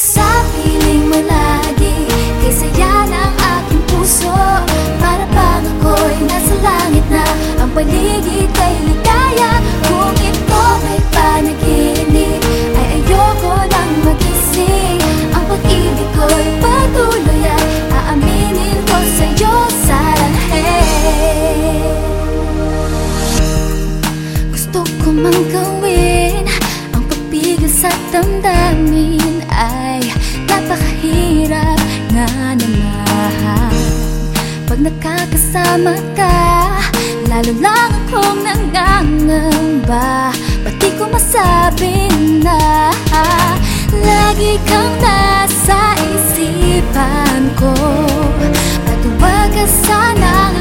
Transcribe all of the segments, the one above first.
sa piling malagi Kaysa yan ang aking puso. Para bang ako'y nasa langit na Ang paligid ay ligaya. Kung ito ay panaginip Ay ayoko lang magising. Ang pag-ibig ko'y patuloy At aaminin ko sa'yo Sarahe Gusto ko mang gawin Napakahirap nga naman Pag nakakasama ka Lalo lang akong nangangamba. Ba't di ko masabi na Lagi kang nasa isipan ko. Patuwag ka sanang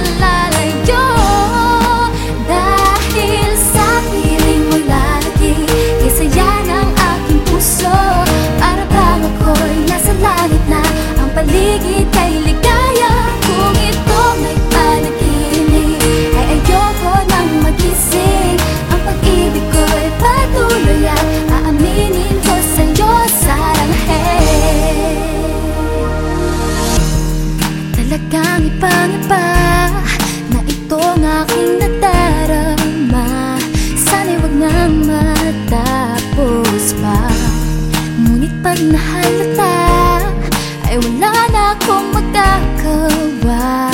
pag nahalata Ay wala na akong magagawa